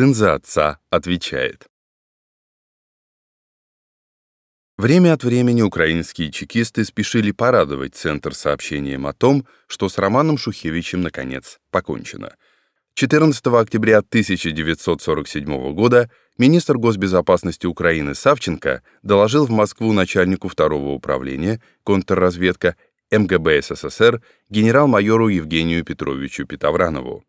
Сын за отца отвечает. Время от времени украинские чекисты спешили порадовать Центр сообщением о том, что с Романом Шухевичем, наконец, покончено. 14 октября 1947 года министр госбезопасности Украины Савченко доложил в Москву начальнику второго управления контрразведка МГБ СССР генерал-майору Евгению Петровичу Петовранову.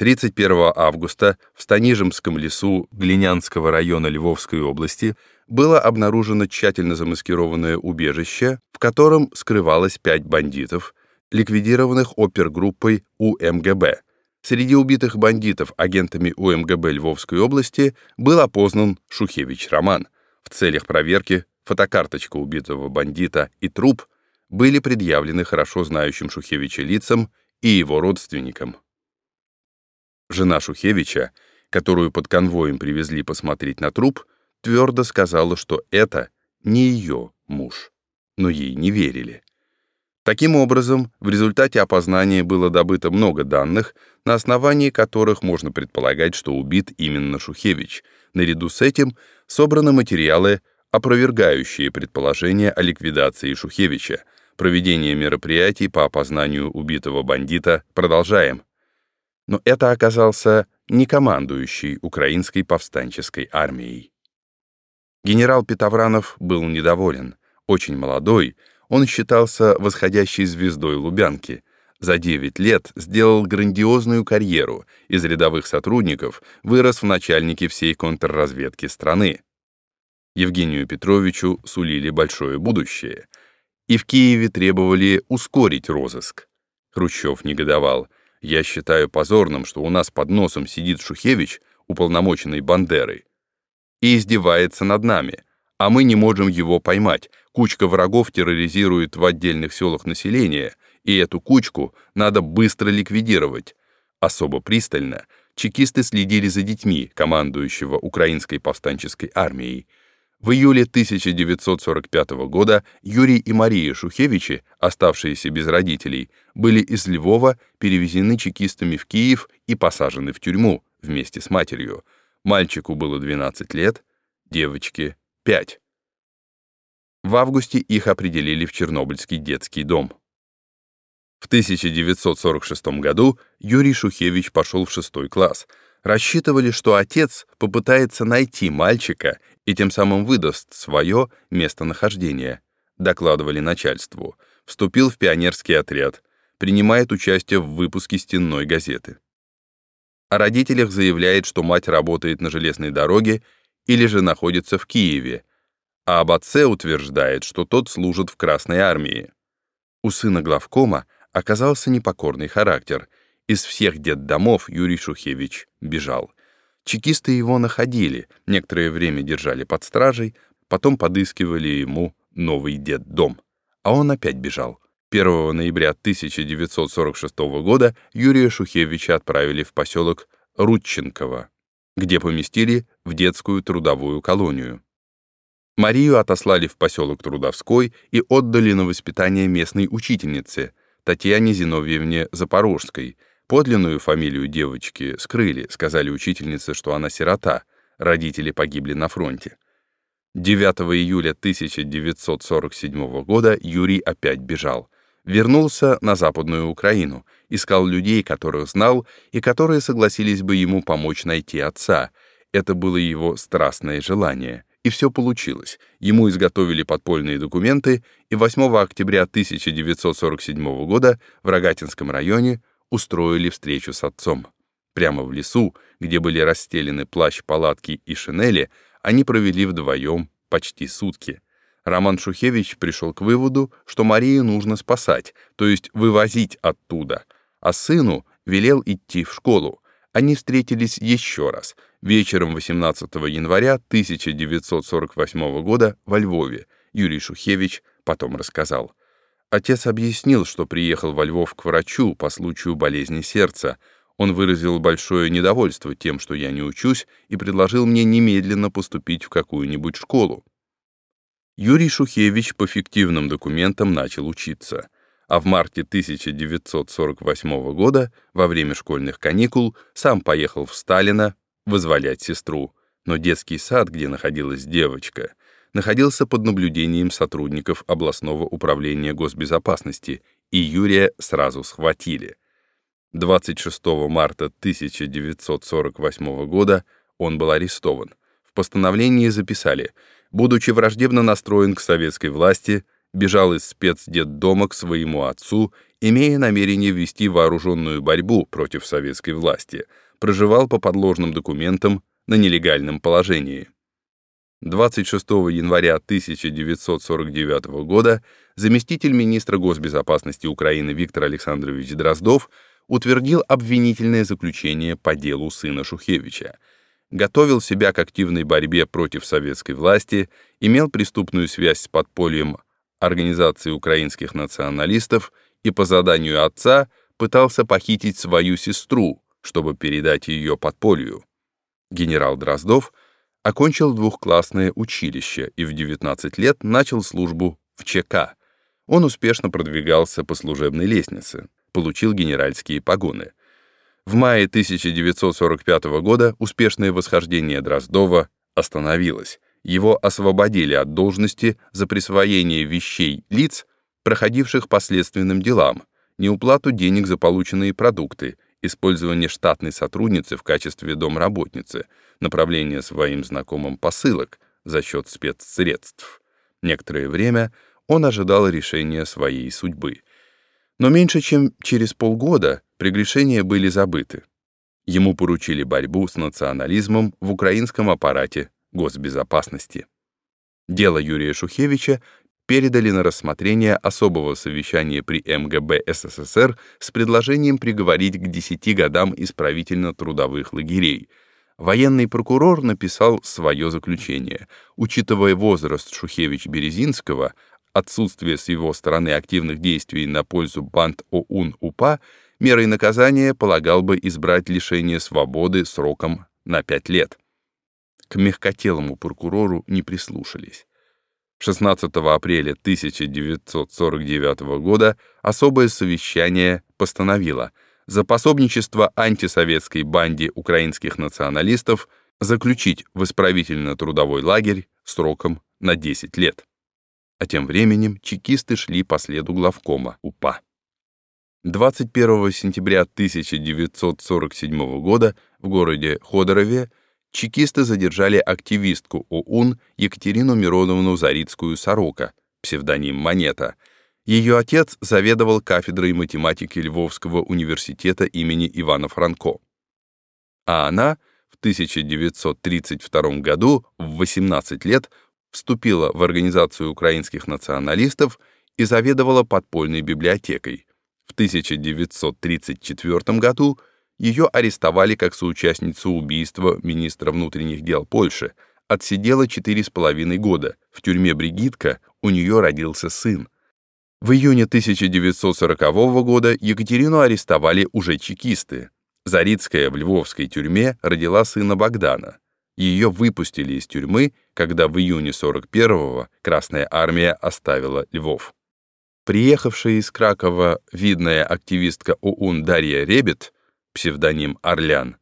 31 августа в Станижемском лесу Глинянского района Львовской области было обнаружено тщательно замаскированное убежище, в котором скрывалось пять бандитов, ликвидированных опергруппой УМГБ. Среди убитых бандитов агентами УМГБ Львовской области был опознан Шухевич Роман. В целях проверки фотокарточка убитого бандита и труп были предъявлены хорошо знающим Шухевича лицам и его родственникам. Жена Шухевича, которую под конвоем привезли посмотреть на труп, твердо сказала, что это не ее муж, но ей не верили. Таким образом, в результате опознания было добыто много данных, на основании которых можно предполагать, что убит именно Шухевич. Наряду с этим собраны материалы, опровергающие предположения о ликвидации Шухевича. Проведение мероприятий по опознанию убитого бандита продолжаем но это оказался не командующий украинской повстанческой армией. Генерал Петовранов был недоволен. Очень молодой, он считался восходящей звездой Лубянки. За 9 лет сделал грандиозную карьеру, из рядовых сотрудников вырос в начальнике всей контрразведки страны. Евгению Петровичу сулили большое будущее. И в Киеве требовали ускорить розыск. Хрущев негодовал — я считаю позорным, что у нас под носом сидит Шухевич, уполномоченный Бандерой, и издевается над нами, а мы не можем его поймать. Кучка врагов терроризирует в отдельных селах население, и эту кучку надо быстро ликвидировать. Особо пристально чекисты следили за детьми командующего украинской повстанческой армией, в июле 1945 года Юрий и Мария Шухевичи, оставшиеся без родителей, были из Львова перевезены чекистами в Киев и посажены в тюрьму вместе с матерью. Мальчику было 12 лет, девочке — 5. В августе их определили в Чернобыльский детский дом. В 1946 году Юрий Шухевич пошел в шестой класс — рассчитывали, что отец попытается найти мальчика и тем самым выдаст свое местонахождение. Докладывали начальству. Вступил в пионерский отряд, принимает участие в выпуске стенной газеты. О родителях заявляет, что мать работает на железной дороге или же находится в Киеве, а об отце утверждает, что тот служит в Красной армии. У сына главкома оказался непокорный характер — из всех детдомов Юрий Шухевич бежал. Чекисты его находили, некоторое время держали под стражей, потом подыскивали ему новый детдом. А он опять бежал. 1 ноября 1946 года Юрия Шухевича отправили в поселок Рудченково, где поместили в детскую трудовую колонию. Марию отослали в поселок Трудовской и отдали на воспитание местной учительнице Татьяне Зиновьевне Запорожской — Подлинную фамилию девочки скрыли, сказали учительнице, что она сирота, родители погибли на фронте. 9 июля 1947 года Юрий опять бежал. Вернулся на Западную Украину, искал людей, которых знал, и которые согласились бы ему помочь найти отца. Это было его страстное желание. И все получилось. Ему изготовили подпольные документы, и 8 октября 1947 года в Рогатинском районе устроили встречу с отцом. Прямо в лесу, где были расстелены плащ, палатки и шинели, они провели вдвоем почти сутки. Роман Шухевич пришел к выводу, что Марию нужно спасать, то есть вывозить оттуда, а сыну велел идти в школу. Они встретились еще раз, вечером 18 января 1948 года во Львове. Юрий Шухевич потом рассказал. Отец объяснил, что приехал во Львов к врачу по случаю болезни сердца. Он выразил большое недовольство тем, что я не учусь, и предложил мне немедленно поступить в какую-нибудь школу. Юрий Шухевич по фиктивным документам начал учиться, а в марте 1948 года, во время школьных каникул, сам поехал в Сталино, вызволять сестру, но детский сад, где находилась девочка, находился под наблюдением сотрудников областного управления госбезопасности, и Юрия сразу схватили. 26 марта 1948 года он был арестован. В постановлении записали, будучи враждебно настроен к советской власти, бежал из спецдетдома к своему отцу, имея намерение вести вооруженную борьбу против советской власти, проживал по подложным документам на нелегальном положении. 26 января 1949 года заместитель министра госбезопасности Украины Виктор Александрович Дроздов утвердил обвинительное заключение по делу сына Шухевича, готовил себя к активной борьбе против советской власти, имел преступную связь с подпольем Организации украинских националистов и по заданию отца пытался похитить свою сестру, чтобы передать ее подполью. Генерал Дроздов окончил двухклассное училище и в 19 лет начал службу в ЧК. Он успешно продвигался по служебной лестнице, получил генеральские погоны. В мае 1945 года успешное восхождение Дроздова остановилось. Его освободили от должности за присвоение вещей лиц, проходивших по следственным делам, неуплату денег за полученные продукты, использование штатной сотрудницы в качестве домработницы, направление своим знакомым посылок за счет спецсредств. Некоторое время он ожидал решения своей судьбы. Но меньше чем через полгода прегрешения были забыты. Ему поручили борьбу с национализмом в украинском аппарате госбезопасности. Дело Юрия Шухевича передали на рассмотрение особого совещания при МГБ СССР с предложением приговорить к 10 годам исправительно-трудовых лагерей. Военный прокурор написал свое заключение. Учитывая возраст Шухевич-Березинского, отсутствие с его стороны активных действий на пользу банд ОУН-УПА, мерой наказания полагал бы избрать лишение свободы сроком на 5 лет. К мягкотелому прокурору не прислушались. 16 апреля 1949 года особое совещание постановило за пособничество антисоветской банде украинских националистов заключить в исправительно-трудовой лагерь сроком на 10 лет. А тем временем чекисты шли по следу главкома УПА. 21 сентября 1947 года в городе Ходорове чекисты задержали активистку ОУН Екатерину Мироновну Зарицкую-Сорока, псевдоним Монета. Ее отец заведовал кафедрой математики Львовского университета имени Ивана Франко. А она в 1932 году в 18 лет вступила в Организацию украинских националистов и заведовала подпольной библиотекой. В 1934 году ее арестовали как соучастницу убийства министра внутренних дел Польши, отсидела четыре с половиной года. В тюрьме Бригитка у нее родился сын. В июне 1940 года Екатерину арестовали уже чекисты. Зарицкая в львовской тюрьме родила сына Богдана. Ее выпустили из тюрьмы, когда в июне 41-го Красная армия оставила Львов. Приехавшая из Кракова видная активистка ОУН Дарья Ребет псевдоним Орлян,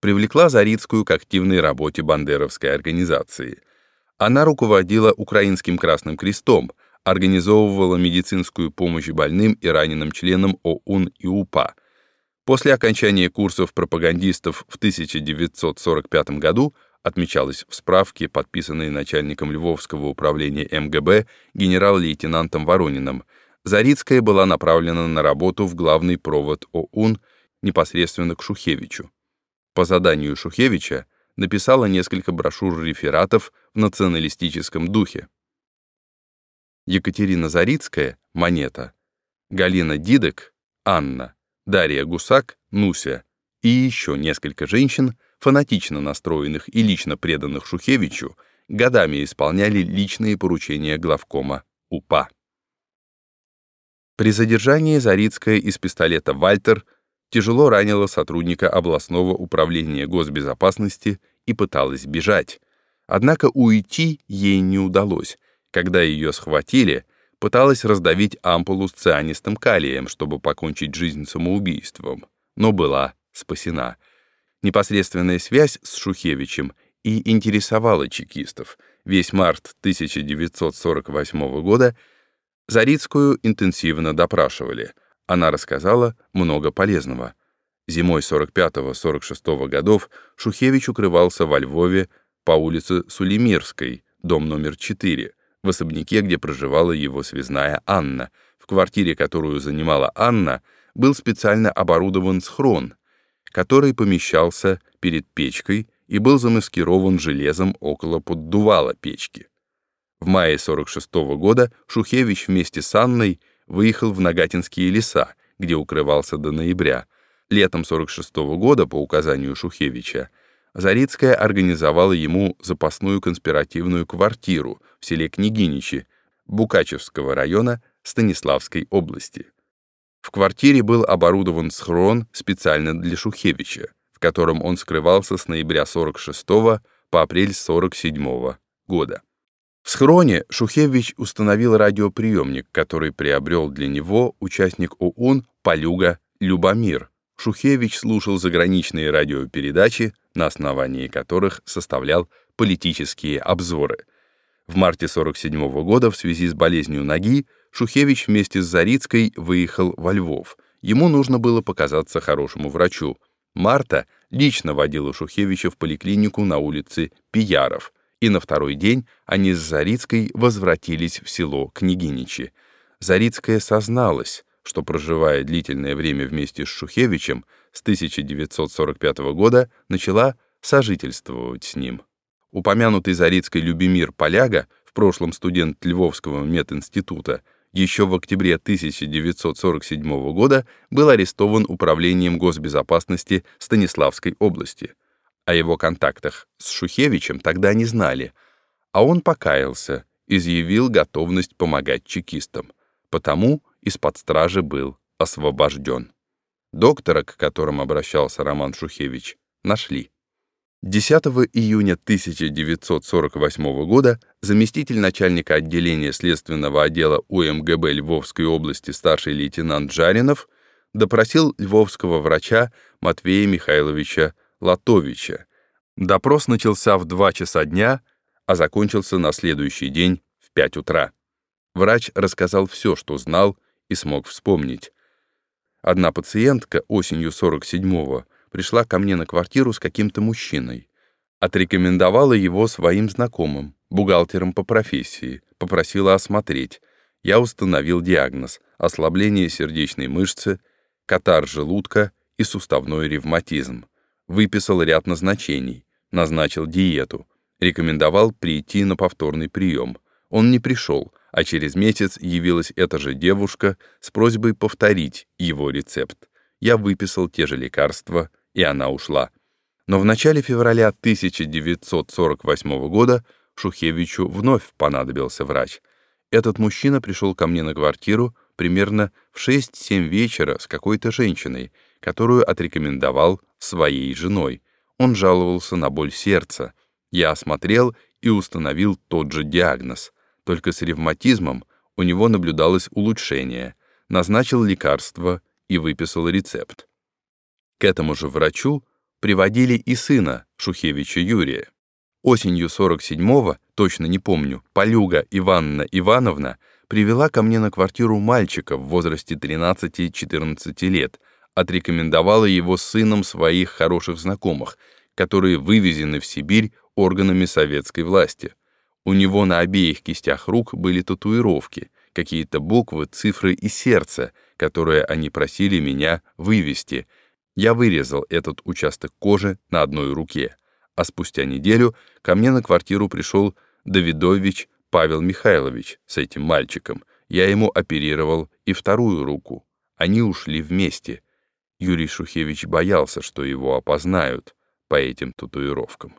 привлекла Зарицкую к активной работе бандеровской организации. Она руководила Украинским Красным Крестом, организовывала медицинскую помощь больным и раненым членам ОУН и УПА. После окончания курсов пропагандистов в 1945 году отмечалось в справке, подписанной начальником Львовского управления МГБ генерал-лейтенантом Ворониным, Зарицкая была направлена на работу в главный провод ОУН – непосредственно к Шухевичу. По заданию Шухевича написала несколько брошюр-рефератов в националистическом духе. Екатерина Зарицкая — Монета, Галина Дидек — Анна, Дарья Гусак — Нуся и еще несколько женщин, фанатично настроенных и лично преданных Шухевичу, годами исполняли личные поручения главкома УПА. При задержании Зарицкая из пистолета «Вальтер» тяжело ранила сотрудника областного управления госбезопасности и пыталась бежать. Однако уйти ей не удалось. Когда ее схватили, пыталась раздавить ампулу с цианистым калием, чтобы покончить жизнь самоубийством, но была спасена. Непосредственная связь с Шухевичем и интересовала чекистов. Весь март 1948 года Зарицкую интенсивно допрашивали. Она рассказала много полезного. Зимой 45-46 годов Шухевич укрывался во Львове по улице Сулимирской, дом номер 4, в особняке, где проживала его связная Анна. В квартире, которую занимала Анна, был специально оборудован схрон, который помещался перед печкой и был замаскирован железом около поддувала печки. В мае 46 -го года Шухевич вместе с Анной выехал в Нагатинские леса, где укрывался до ноября. Летом 46 -го года, по указанию Шухевича, Зарицкая организовала ему запасную конспиративную квартиру в селе Княгиничи Букачевского района Станиславской области. В квартире был оборудован схрон специально для Шухевича, в котором он скрывался с ноября 46 по апрель 47 года. В схроне Шухевич установил радиоприемник, который приобрел для него участник ОУН Полюга Любомир. Шухевич слушал заграничные радиопередачи, на основании которых составлял политические обзоры. В марте 47 года в связи с болезнью ноги Шухевич вместе с Зарицкой выехал во Львов. Ему нужно было показаться хорошему врачу. Марта лично водила Шухевича в поликлинику на улице Пияров — и на второй день они с Зарицкой возвратились в село Княгиничи. Зарицкая созналась, что, проживая длительное время вместе с Шухевичем, с 1945 года начала сожительствовать с ним. Упомянутый Зарицкой Любимир Поляга, в прошлом студент Львовского мединститута, еще в октябре 1947 года был арестован Управлением госбезопасности Станиславской области — о его контактах с Шухевичем тогда не знали, а он покаялся, изъявил готовность помогать чекистам, потому из-под стражи был освобожден. Доктора, к которому обращался Роман Шухевич, нашли. 10 июня 1948 года заместитель начальника отделения следственного отдела УМГБ Львовской области старший лейтенант Жаринов допросил львовского врача Матвея Михайловича Латовича. Допрос начался в 2 часа дня, а закончился на следующий день в 5 утра. Врач рассказал все, что знал и смог вспомнить. Одна пациентка осенью 47-го пришла ко мне на квартиру с каким-то мужчиной. Отрекомендовала его своим знакомым, бухгалтером по профессии, попросила осмотреть. Я установил диагноз — ослабление сердечной мышцы, катар желудка и суставной ревматизм выписал ряд назначений, назначил диету, рекомендовал прийти на повторный прием. Он не пришел, а через месяц явилась эта же девушка с просьбой повторить его рецепт. Я выписал те же лекарства, и она ушла. Но в начале февраля 1948 года Шухевичу вновь понадобился врач. Этот мужчина пришел ко мне на квартиру примерно в 6-7 вечера с какой-то женщиной, которую отрекомендовал своей женой. Он жаловался на боль сердца. Я осмотрел и установил тот же диагноз. Только с ревматизмом у него наблюдалось улучшение. Назначил лекарство и выписал рецепт. К этому же врачу приводили и сына Шухевича Юрия. Осенью 47-го, точно не помню, Полюга Иванна Ивановна привела ко мне на квартиру мальчика в возрасте 13-14 лет — отрекомендовала его сыном своих хороших знакомых, которые вывезены в Сибирь органами советской власти. У него на обеих кистях рук были татуировки, какие-то буквы, цифры и сердце, которые они просили меня вывести. Я вырезал этот участок кожи на одной руке, а спустя неделю ко мне на квартиру пришел Давидович Павел Михайлович с этим мальчиком. Я ему оперировал и вторую руку. Они ушли вместе — Юрий Шухевич боялся, что его опознают по этим татуировкам.